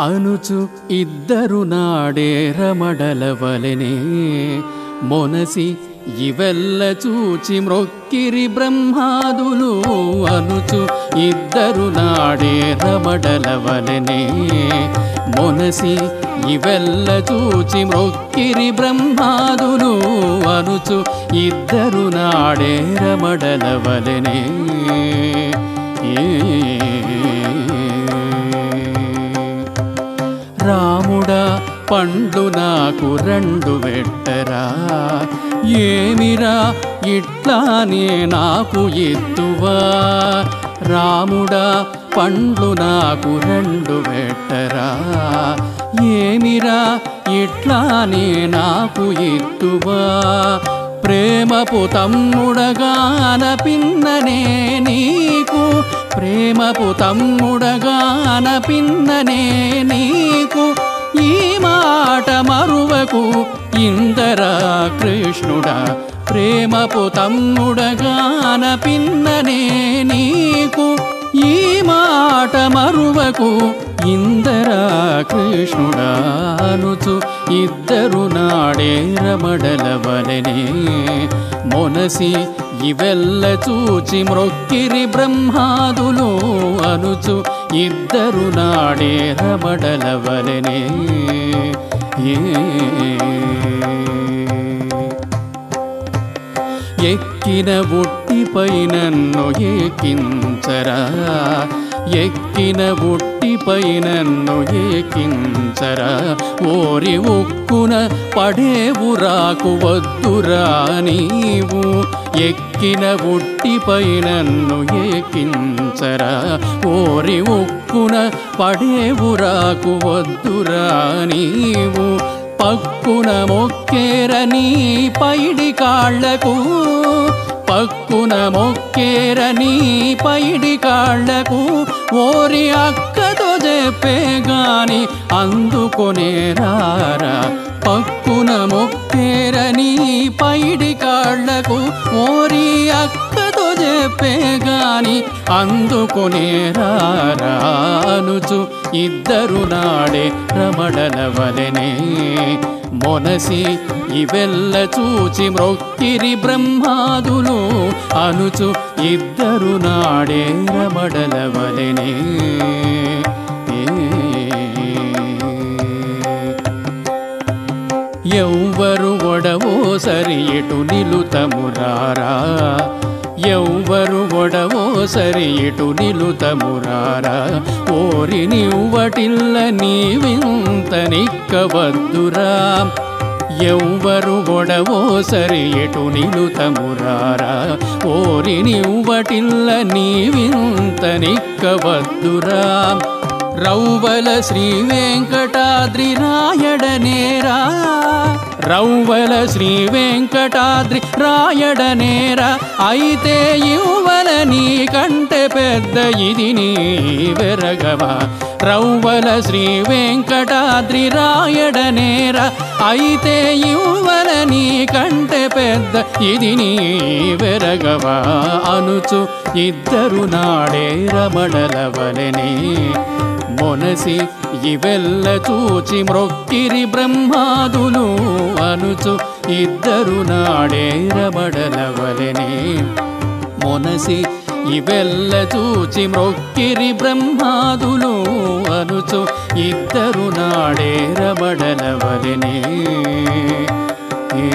అనుచు ఇద్దరు నాడే రమడలవలెనే. మొనసి ఇవెల్ల చూచి మ్రొక్కిరి బ్రహ్మాదులు అనుచు ఇద్దరు నాడే రమడలవలెనే. మొనసి ఇవెల్ల చూచి మ్రొక్కిరి బ్రహ్మాదులు అనుచు ఇద్దరు నాడే రమడలవలెనే. రాముడా పండ్లు నాకు రెండు వెట్టరా. ఏమిరా ఇట్లానే నాకు ఎత్తువా. రాముడా పండ్లు నాకు రెండు వెట్టరా. ఏమిరా ఇట్లానే నాకు ఎత్తువా. ప్రేమపు తమ్ముడగాన పిన్ననే నీకు. ప్రేమపు తమ్ముడగా పిన్ననే నీకు ఈ మాట మరువకు ఇందరా కృష్ణుడా ప్రేమపు తమ్ముడగాన పిన్ననే నీకు ఈ మాట మరువకు ఇందరా కృష్ణుడానుచు ఇద్దరు నాడే రమడల వలనే మొనసి ఇవెల్ల చూచి మ్రొక్కిరి బ్రహ్మాదులు అనుచు ఇద్దరు నాడే రమడలవలనే ఎక్కిన బుట్టిపై నన్ను ఏకించరా. ఎక్కిన బుట్టిపై నన్ను ఏకించరా? ఓరి ఉక్కున పడేవు రాకు వద్దురా నీవు. ఎక్కిన బుట్టిపై నన్ను ఏకించరా? ఓరి ఉక్కున పడేవు రాకు వద్దురా నీవు. పక్కున మొక్కేరని పైడి కాళ్ళకు పక్కున మొక్కేరని పైడి కాళ్ళకు ఓరి అక్కతో చెప్పే గాని అందుకునే రారా పక్కున మొక్కేరని పైడి కాళ్ళకు ఓరి అక్కతో చెప్పే గాని అందుకునే రారా అనుచు ఇద్దరు నాడే రమడలవలనే మొనసి ఇవెల్ల చూచి మ్రొక్కిరి బ్రహ్మాదులు అనుచు ఇద్దరు నాడే రమడలవలనే ఎవ్వరు ఒడవో సరి ఎటు నిలుతమురారా? ఎవ్వరు ఒడవో సరి ఎటు నిలుతమురారా ఓరి నివ్వటిల్ల నీవింతనిక్కవద్దురా ఎవ్వరు ఒడవో సరి ఎటు నిలుతమురారా ఓరి నివ్వటిల్ల నీవింతనిక్కవద్దురా రౌవల శ్రీ వెంకటాద్రి రాయడనేరా రౌవల శ్రీ వెంకటాద్రి రాయడనేరా అయితే ఇవ్వల నీ కంటే పెద్ద ఇది నీ వెరగవా రౌవల శ్రీ వెంకటాద్రి రాయడనేరా అయితే ఇవ్వల నీ కంటే పెద్ద ఇది నీ వెరగవా అనుచు ఇద్దరు నాడే రమణలవలనే కొనసి ఇవెల్ల చూచి మ్రొక్కిరి బ్రహ్మాదులు అనుచు ఇద్దరు నాడేరబడలవలనే మొనసి ఇవెల్ల చూచి మ్రొక్కిరి బ్రహ్మాదులు అనుచు ఇద్దరు నాడేరబడలవలనే ఏ